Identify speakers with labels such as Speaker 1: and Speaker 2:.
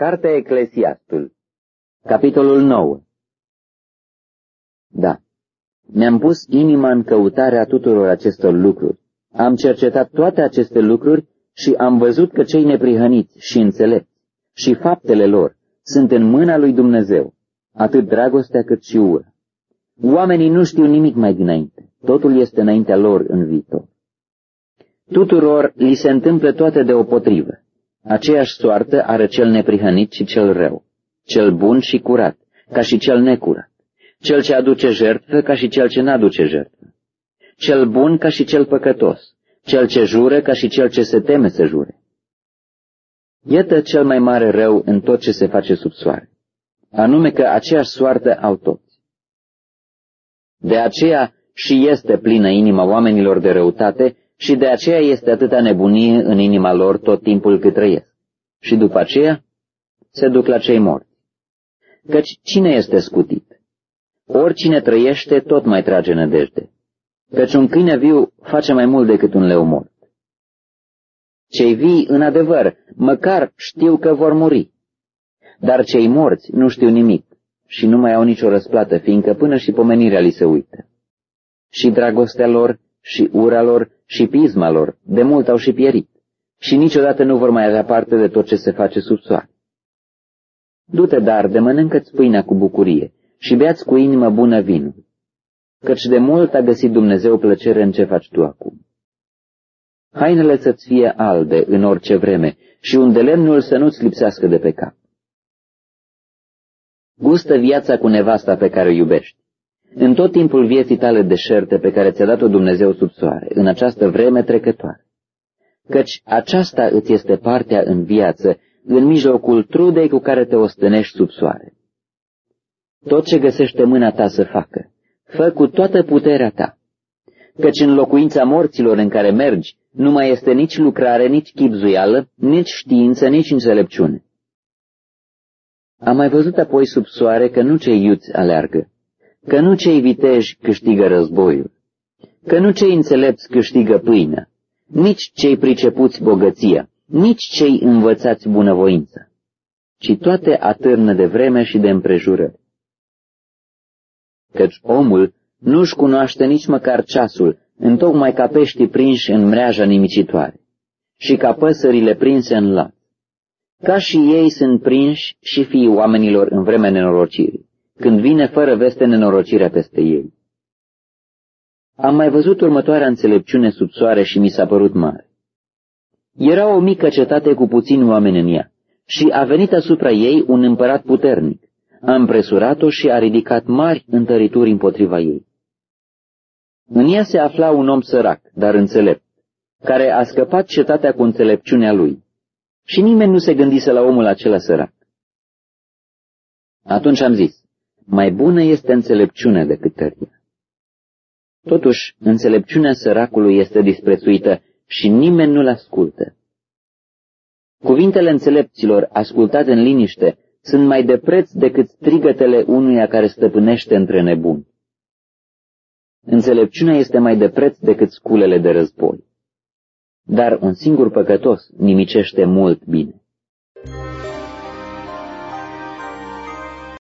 Speaker 1: Cartea Eclesiastul Capitolul 9 Da, mi-am pus inima în căutarea tuturor acestor lucruri. Am cercetat toate aceste lucruri și am văzut că cei neprihăniți și înțelepți și faptele lor sunt în mâna lui Dumnezeu, atât dragostea cât și ura. Oamenii nu știu nimic mai dinainte, totul este înaintea lor în viitor. Tuturor li se întâmplă toate deopotrivă. Aceeași soartă are cel neprihănit și cel rău, cel bun și curat, ca și cel necurat, cel ce aduce jertfă ca și cel ce n-aduce jertfă, cel bun ca și cel păcătos, cel ce jură ca și cel ce se teme să jure. Iată cel mai mare rău în tot ce se face sub soare, anume că aceeași soartă au toți. De aceea și este plină inima oamenilor de răutate și de aceea este atâta nebunie în inima lor tot timpul cât trăiesc. Și după aceea se duc la cei morți. Căci cine este scutit? Oricine trăiește tot mai trage nădejde. Căci un câine viu face mai mult decât un leu mort. Cei vii, în adevăr, măcar știu că vor muri. Dar cei morți nu știu nimic și nu mai au nicio răsplată, fiindcă până și pomenirea li se uită. Și dragostea lor și ura lor și pisma lor de mult au și pierit și niciodată nu vor mai avea parte de tot ce se face sub soare. Du-te, dar, de mănâncă-ți pâinea cu bucurie și beați cu inimă bună vinul, căci de mult a găsit Dumnezeu plăcere în ce faci tu acum. Hainele să-ți fie albe în orice vreme și un de lemnul să nu-ți lipsească de pe cap. Gustă viața cu nevasta pe care o iubești în tot timpul vieții tale deșerte pe care ți-a dat-o Dumnezeu sub soare, în această vreme trecătoare. Căci aceasta îți este partea în viață, în mijlocul trudei cu care te ostenești sub soare. Tot ce găsește mâna ta să facă, fă cu toată puterea ta, căci în locuința morților în care mergi, nu mai este nici lucrare, nici chipzuială, nici știință, nici înțelepciune. Am mai văzut apoi sub soare că nu cei iuți aleargă, că nu cei viteji câștigă războiul, că nu cei înțelepți câștigă pâinea, nici cei pricepuți bogăția, nici cei învățați bunăvoință, ci toate atârnă de vreme și de împrejurări. Căci omul nu-și cunoaște nici măcar ceasul, întocmai ca peștii prinși în mreaja nimicitoare și ca păsările prinse în lat. Ca și ei sunt prinși și fiii oamenilor în vremea nenorocirii când vine fără veste nenorocirea peste ei. Am mai văzut următoarea înțelepciune sub soare și mi s-a părut mare. Era o mică cetate cu puțini oameni în ea și a venit asupra ei un împărat puternic. A împresurat-o și a ridicat mari întărituri împotriva ei. În ea se afla un om sărac, dar înțelept, care a scăpat cetatea cu înțelepciunea lui. Și nimeni nu se gândise la omul acela sărac. Atunci am zis, mai bună este înțelepciunea decât tăria. Totuși, înțelepciunea săracului este disprețuită și nimeni nu-l ascultă. Cuvintele înțelepților, ascultate în liniște, sunt mai de preț decât strigătele unuia care stăpânește între nebuni. Înțelepciunea este mai de preț decât sculele de război. Dar un singur păcătos nimicește mult bine.